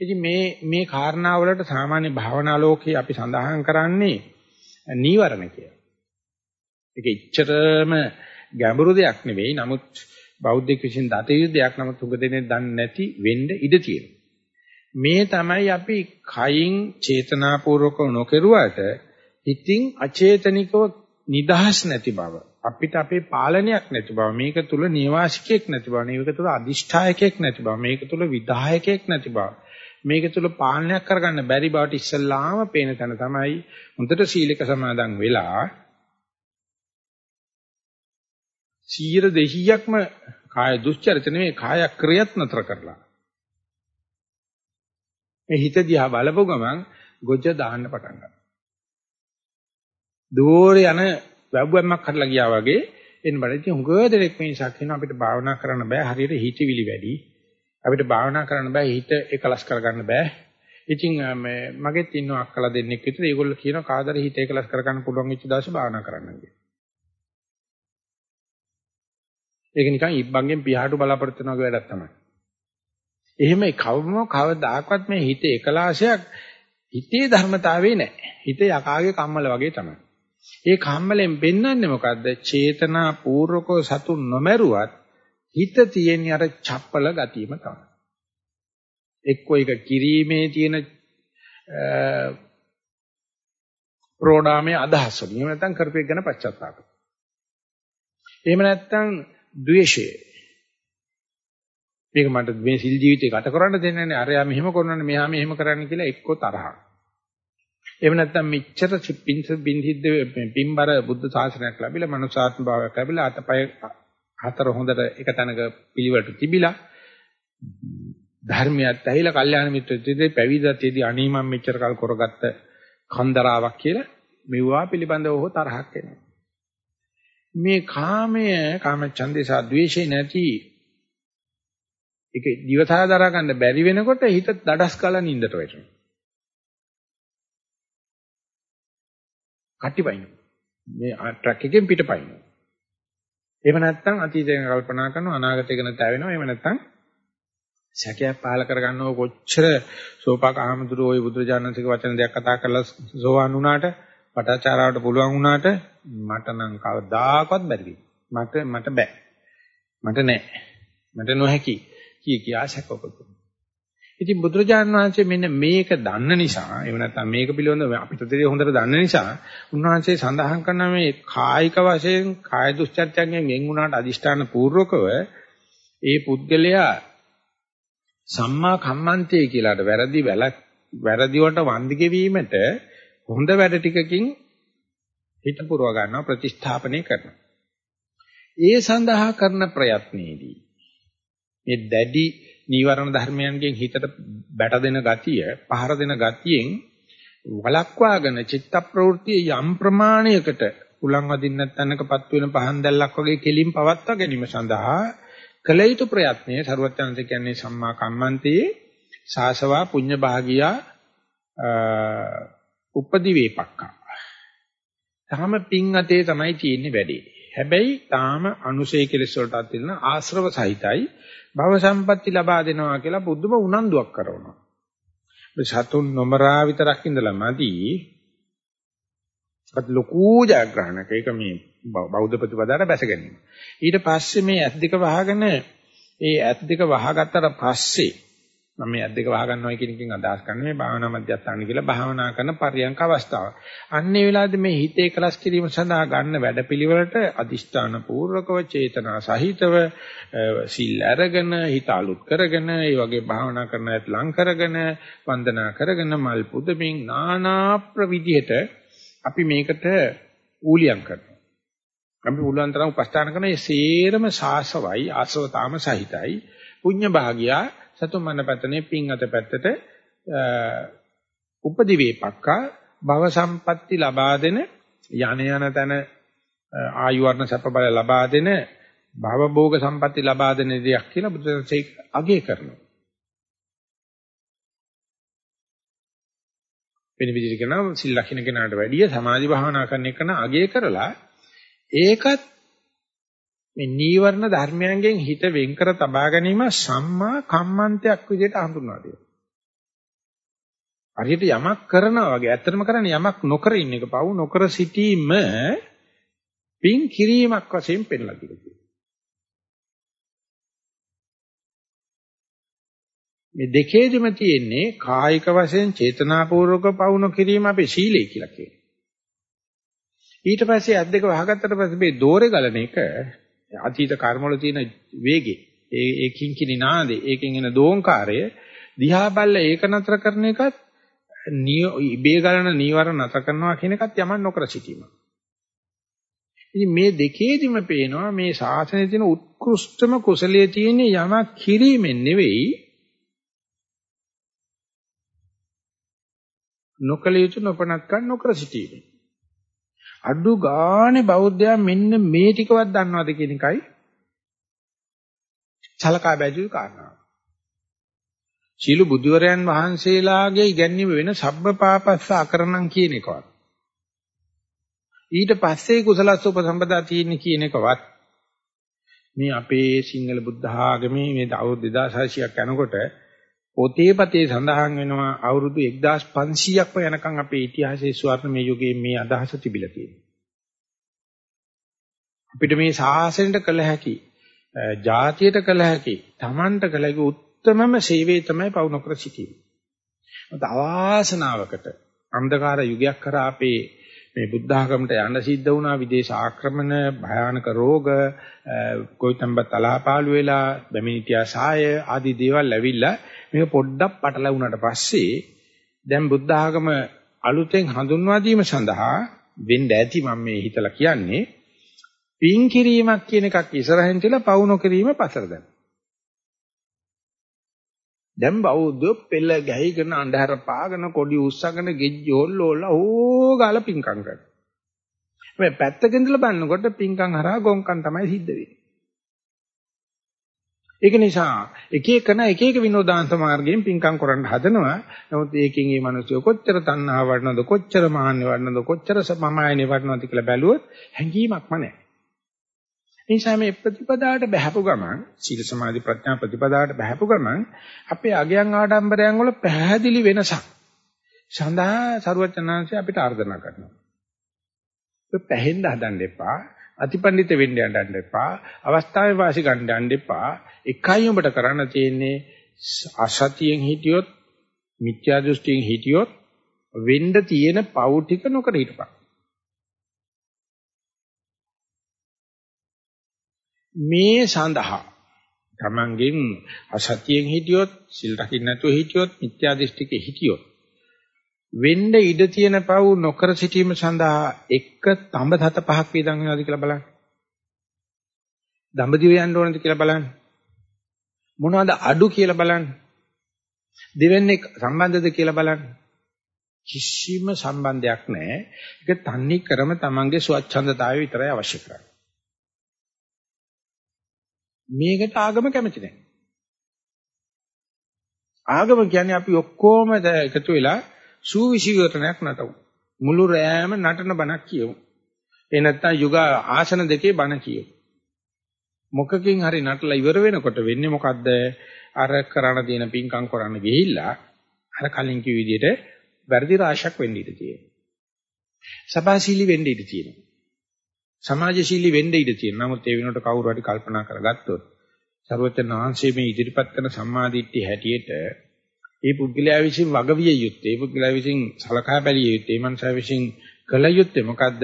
ඉතින් මේ මේ කාරණා වලට සාමාන්‍ය භාවනා ලෝකේ අපි සඳහන් කරන්නේ නීවරණ කියලා. ඒක ඉච්ඡතරම ගැඹුරු දෙයක් නෙවෙයි. නමුත් බෞද්ධ විසින් දත යුතු දෙයක් නමුත් උග දෙනේ දන්නේ නැති වෙන්න ඉඩ තියෙනවා. මේ තමයි අපි කයින් චේතනාපූර්වක නොකරුවාට හිතින් අචේතනිකව නිදහස් නැති බව අපිට අපේ පාලනයක් නැති බව මේක තුල නිවාසිකයක් නැති බව මේක තුල අදිෂ්ඨායකයක් නැති බව මේක තුල විධායකයක් නැති බව මේක තුල පාලනයක් කරගන්න බැරි බවට ඉස්සල්ලාම පේන තැන තමයි හොඳට සීලක සමාදන් වෙලා 100 200ක්ම කාය දුස්චරිත නෙමෙයි කාය ක්‍රියත් නතර කරලා මේ හිත දිහා බලපු ගමන් ගොජ දාන්න පටන් ගන්නවා. දෝරේ යන වැව්වැම්මක් හදලා ගියා වගේ එන්න බඩ ඉතින් හුඟ දෙනෙක් මේ නිසා කියන අපිට භාවනා කරන්න බෑ හරියට හිතවිලි වැඩි. අපිට භාවනා කරන්න බෑ හිත එකලස් කරගන්න බෑ. ඉතින් මේ මගෙත් ඉන්න අක්කලා දෙන්නෙක් විතර ඒගොල්ලෝ කියනවා කාදර හිත එකලස් කරගන්න පුළුවන් වෙච්ච දවසේ භාවනා කරන්න කියලා. ඒක නිකන් ඉබ්බන්ගෙන් පියාටු බලාපොරොත්තු වෙන වගේ වැඩක් තමයි. එහෙම කවම කවදාකවත් මේ හිතේ එකලාශයක් හිතේ ධර්මතාවේ නැහැ. හිත යකාගේ කම්මල වගේ තමයි. ඒ කම්මලෙන් පෙන්වන්නේ මොකද්ද? චේතනා පූර්වකව සතුන් නොමරුවත් හිත තියෙන අර චප්පල ගතියම තමයි. එක්කෝ එක කිරීමේ තියෙන ප්‍රෝඩාමේ අදහස් වලින්. එහෙම නැත්නම් කරපේක ගැන පශ්චාත්තාප. එහෙම නැත්නම් ද්වේෂය. මේක මට මේ සිල් ජීවිතේ ගත කරන්න දෙන්නේ නැහැ. අරයා මෙහෙම කරනන්නේ මෙහා මෙහෙම කරන්න කියලා එක්කෝ තරහක්. එහෙම නැත්නම් මෙච්චර පින්ස බින්දිද්ද පින්බර බුද්ධ ශාසනයක් ලැබිලා මනුසාත්ම භාවයක් ලැබිලා අතපය හතර හොඳට එක තැනක පිළිවෙලට තිබිලා ධර්මයක් ඇහිලා කල්යාණ මිත්‍රත්වයේ පැවිදත්යේදී අනී මම මෙච්චර කල් කරගත්ත කන්දරාවක් කියලා මෙවුවා පිළිබඳව හෝ තරහක් එනවා. මේ කාමය කාම ඡන්දේ සහ ද්වේෂේ නැති ඒක දිවසා දරා ගන්න බැරි වෙනකොට හිත දඩස් කාලා නින්දට වැටෙනවා. කටිපයින්. මේ ට්‍රක් එකෙන් පිටපයින්. එහෙම නැත්නම් අතීතය ගැන කල්පනා කරනවා අනාගතය ගැන තැවෙනවා. එහෙම නැත්නම් සැකයක් පහල කරගන්නව කොච්චර සෝපාක අහමතුරු ওই බුදුරජාණන්සේගේ වචන දෙයක් කතා කරලා සෝවාන් වුණාට පටාචාරාවට පුළුවන් වුණාට මට නම් කවදාකවත් බැරි වෙයි. මට මට බෑ. මට නෑ. මට නොහැකි. කිය කියා සැකපොතු. ඉතින් බුදුරජාණන් වහන්සේ මෙන්න මේක දන්න නිසා එහෙම නැත්නම් මේක පිළිබඳව අපිට දෙවිය හොඳට දන්න නිසා උන්වහන්සේ සඳහන් කරන මේ කායික වශයෙන් කාය දුස්චර්යයෙන් වෙන් වුණාට අදිෂ්ඨාන පූර්වකව ඒ පුද්ගලයා සම්මා කම්මන්තේ කියලාට වැරදි වැලක් වැරදි වලට වන්දි ගෙවීමට හොඳ වැඩ ටිකකින් හිත පුරව ගන්නවා ප්‍රතිස්ථාපනය කරනවා. ඒ සඳහා කරන ප්‍රයත්නයේදී මේ දැඩි නීවරණ ධර්මයන්ගෙන් හිතට බැට දෙන ගතිය, පහර දෙන ගතියෙන් වලක්වාගෙන චිත්ත ප්‍රවෘත්ති යම් ප්‍රමාණයකට උලන් වදින්න නැත්නම්කපත් වෙන පහන් දැල්ලක් වගේ කෙලින් පවත්වා ගැනීම සඳහා කළ යුතු ප්‍රයත්නයේ ਸਰවඥාන්ත කියන්නේ සම්මා කම්මන්තේ සාසවා පුඤ්ඤ භාගියා උපදි වේපක්කා. තාම පිං අතේ තමයි තියෙන්නේ වැඩි. හැබැයි තාම අනුශේ කෙලස් වලටත් තියෙන ආශ්‍රව සහිතයි භව සම්පatti ලබා දෙනවා කියලා බුදුම උනන්දුවක් කරනවා. මේ සතුන් නොමරා විතරක් ඉඳලා මදි. අත් ලොකු ජයග්‍රහණක ඒක මේ බෞද්ධ ප්‍රතිපදාවට බැස ගැනීම. ඊට පස්සේ මේ ඇස් දෙක වහගෙන ඒ ඇස් දෙක වහගත්තට පස්සේ මම මේ අද්දක වහ ගන්නවා කියන එකෙන් අදහස් කරන්නේ මේ භාවනා මධ්‍යස්ථාන කියලා භාවනා කරන පරියන්ක අවස්ථාව. අන්න ඒ වෙලාවේදී මේ හිතේ කලස් කිරීම සඳහා ගන්න වැඩපිළිවෙලට අදිෂ්ඨාන පූර්වකව චේතනා සහිතව සිල් අරගෙන හිත අලුත් කරගෙන ඒ වගේ භාවනා කරන ඇත් ලං කරගෙන වන්දනා කරගෙන මල් පුදමින් নানা ප්‍රවිධියට අපි මේකට ඌලියම් කරනවා. අපි උලන් තරම් උපස්ථාන කරන මේ සේරම සාසවයි ආසවතාම සහිතයි පුඤ්ඤ භාගියා සතුන් මන පැත්තනේ පින් අත පැත්තට උපදි වේපක්කා භව සම්පatti ලබා දෙන යන යන තන ආයු වර්ණ සැප බල ලබා දෙන භව භෝග සම්පatti ලබා දෙන දෙයක් කියලා බුදුසසුනේ අගය කරනවා. වෙන විදිහට කියනවා සිල් ලක්ෂණ කෙනාට වැඩිය සමාධි භාවනා කරන එක න අගය කරලා ඒකත් මේ නීවරණ ධර්මයන්ගෙන් හිත වෙන් කර තබා ගැනීම සම්මා කම්මන්තයක් විදිහට හඳුන්වා දෙනවා. හරියට යමක් කරනවා වගේ. ඇත්තටම කරන්නේ යමක් නොකර ඉන්න එක. පව් නොකර සිටීම පින් කිරීමක් වශයෙන් පෙන්ලා දෙනවා. මේ දෙකේදිම තියෙන්නේ කායික වශයෙන් චේතනාපූර්වක පවු නොකිරීම අපේ සීලය කියලා කියනවා. ඊට පස්සේ අත් දෙක වහගත්තට පස්සේ මේ දෝරේ ගලන එක අතීත කර්මවල තියෙන වේගේ ඒ ඒකින් කිනි නාදේ ඒකෙන් එන දෝංකාරය දිහා බැලලා ඒක නතර කරන එකත් ඉබේ ගලන නීවර නතර කරනවා කියන එකත් යමන් නොකර සිටීම. ඉතින් මේ දෙකේදිම පේනවා මේ ශාසනයේ තියෙන උත්කෘෂ්ඨම කුසලයේ තියෙන යමක් කිරීමෙන් නෙවෙයි නොකල යුතු නොපනත්කම් නොකර සිටීම. අඩු ගානේ බෞද්ධයා මෙන්න මේ ටිකවත් දන්නවද කියන එකයි සලකා බැලුවේ කාරණාව. සීළු බුදුවරයන් වහන්සේලාගේ ඉගැන්වීම වෙන සබ්බපාපස්ස අකරණම් කියන එකවත්. ඊට පස්සේ කුසලස්ස උපසම්පදා තියෙන්නේ කියන එකවත් මේ අපේ සිංහල බුද්ධ ආගමේ මේ අවුරුදු 2600ක් යනකොට පොතේ පතේ සඳහන් වෙනවා අවුරුදු 1500ක්ම යනකම් අපේ ඉතිහාසයේ ස්වර්ණමය යුගයේ මේ අදහස තිබිලා තියෙනවා. අපිට මේ ශාසනයට කළ හැකි, ජාතියට කළ හැකි, Tamanට කළ හැකි උත්තරමම සේවය තමයි පවු නොකර සිටීම. මත අවාසනාවකට අන්ධකාර යුගයක් කරා අපේ මේ බුද්ධ ආගමට යන්න සිද්ධ වුණා විදේශ ආක්‍රමණ භයානක රෝග කොයිතම්බ තලාපාලු වෙලා බැමිණිටියා සාය ආදී දේවල් ඇවිල්ලා මේක පොඩ්ඩක් පටලවුණාට පස්සේ දැන් බුද්ධ ආගම අලුතෙන් හඳුන්වා දීම සඳහා වෙන්න ඇති මම මේ හිතලා කියන්නේ පින් කිරීමක් කියන එකක් ඉස්සරහින් තියලා පවු නොකිරීම පසර දැන්. දැන් බෞද්ධ පෙළ ගැහිගෙන අන්ධහර පාගෙන කොඩි උස්සගෙන ගෙජ්ජෝල්ලෝල ඕගාල පින්කම් කරනවා. මේ පැත්තකින් ඉඳලා බලනකොට පින්කම් හරහා ගොංකම් තමයි සිද්ධ වෙන්නේ. ඒක නිසා එක එකන එක එක විනෝදාන්ත මාර්ගයෙන් පින්කම් කරන්න හදනවා. නමුත් ඒකෙන් මේ මිනිස්සු කොච්චර තණ්හා වඩනවද කොච්චර මාන්නේ වඩනවද කොච්චර සමමායනේ වඩනවද කියලා බැලුවොත් හැඟීමක්ම නැහැ. නිසා මේ ප්‍රතිපදාවට බහැපු ගමන් සීල සමාධි ප්‍රඥා ප්‍රතිපදාවට බහැපු ගමන් අපේ අගයන් ආඩම්බරයන් වල පැහැදිලි වෙනසක් සඳහා සරුවචනාංශය අපිට ආර්දනා කරනවා. ඔය පැහෙන්න හදන්න එපා. අතිපණ්ඩිත වෙන්න යන්න එපා. අවස්ථාවේ වාසි ගන්න යන්න එපා. එකයි උඹට කරන්න තියෙන්නේ අසතියෙන් හිටියොත් මිත්‍යා දෘෂ්ටියෙන් හිටියොත් වෙන්න තියෙන පව් ටික නොකර හිටපන්. මේ සඳහා තමන්ගෙන් අසතියෙන් හිටියොත් සිල් රකින්න නැතුව හිටියොත් මිත්‍යා දෘෂ්ටිකේ හිටියොත් වෙන්න ඉඩ තියෙන පව් නොකර සිටීම සඳහා එක තඹ තත පහක් වේදන් වෙනවද කියලා බලන්න. දඹදිව යන්න ඕනද කියලා බලන්න. මොනවද අඩු කියලා බලන්න. දෙවෙන්නේ සම්බන්ධද කියලා බලන්න. කිසිම සම්බන්ධයක් නැහැ. ඒක තන්නේ කරම තමන්ගේ ස්වච්ඡන්දතාවය විතරයි අවශ්‍ය කරන්නේ. මේකට ආගම කැමති නැහැ. ආගම කියන්නේ අපි ඔක්කොම එකතු වෙලා සූවිසිවරණයක් නටමු. මුළු රෑම නටන බණක් කියමු. ඒ නැත්තම් යුග ආසන දෙකේ බණ කියමු. මොකකින් හරි නටලා ඉවර වෙනකොට වෙන්නේ මොකද්ද? අර කරණ තියෙන පිංකම් කරන්න ගිහිල්ලා අර කලින් කිව් විදිහට වැඩි රාශියක් වෙන්න ඉඩ තියෙනවා. සබාශීලී වෙන්න ඉඩ තියෙනවා. සමාජශීලී වෙන්න ඉඩ තියෙනවා. නමුත් ඒ වෙනකොට කවුරු හරි කල්පනා කරගත්තොත් සර්වචන් වහන්සේ මේ ඉදිරිපත් කරන සම්මාදිට්ඨිය හැටියට ඒ පුද්ගලයා විසින් වගවිය යුත්තේ, ඒ පුද්ගලයා විසින් සලකා බැලිය යුත්තේ, ඒ මනසා විසින් කළ යුත්තේ මොකද්ද?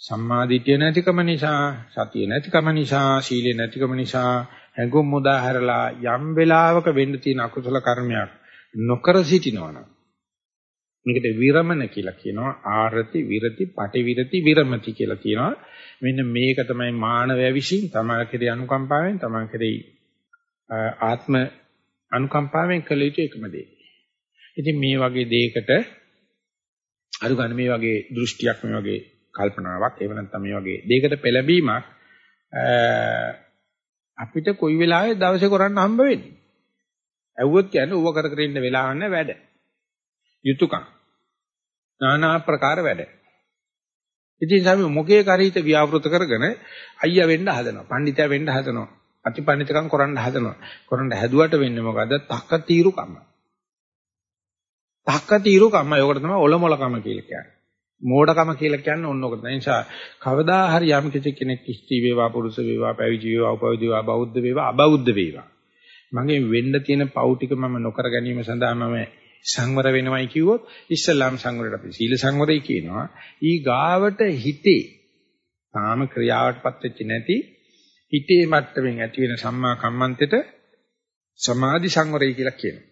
සම්මාදිට්ඨිය නැතිකම නිසා, සතිය නැතිකම නිසා, සීලය නැතිකම නිසා හැඟුම් මුදා හැරලා යම් වෙලාවක වෙන්න තියෙන අකුසල කර්මයක් නොකර සිටිනවනම් මේකට විරමණ කියලා කියනවා ආරති විරති පටිවිරති විරමති කියලා කියනවා මෙන්න මේක තමයි මානවය විසින් තමා කෙරේ අනුකම්පාවෙන් තමා කෙරේ ආත්ම අනුකම්පාවෙන් කළ යුතු එකම දේ. ඉතින් මේ වගේ දෙයකට අරු ගන්න මේ වගේ දෘෂ්ටියක් මේ වගේ කල්පනාවක් එහෙම නැත්නම් මේ වගේ දෙයකට පෙළඹීමක් අපිට කොයි වෙලාවෙ දවසේ කරන්න හම්බ වෙන්නේ. ඇව්වොත් කියන්නේ ඌව කර කර ඉන්න වෙලාවක් නැහැ වැඩ. යුතුයකම්. নানা ආකාර වැඩ. ඉතින් සමි මොකේ කරීත ව්‍යාවෘත කරගෙන අයියා වෙන්න හදනවා. පඬිතයා වෙන්න හදනවා. අතිපඬිතකම් කරන්න හදනවා. කරන්න හැදුවට වෙන්නේ මොකද? තක්ක తీරු කම. තක්ක తీරු කම. ඒකට තමයි ඔලොමල කම කියලා කියන්නේ. මෝඩකම කියලා කියන්නේ ඕනෝක තමයි. ඒ නිසා කවදා හරි යම් කිසි කෙනෙක් ස්ත්‍රී වේවා පුරුෂ වේවා පැවිදි වේවා උපවිදි වේවා බෞද්ධ වේවා අබෞද්ධ වේවා. මගේ වෙන්න තියෙන පව් ටික මම නොකර ගැනීම සඳහා මම සංවර වෙනවයි කිව්වොත් ඉස්සල්ලාම් සංවරයට අපි සීල සංවරයි කියනවා. ඊ ගාවට හිතේ තාම ක්‍රියාවටපත් වෙච්ච නැති හිතේ මට්ටමින් ඇති වෙන සම්මා කම්මන්තෙට සමාධි සංවරය කියලා කියනවා.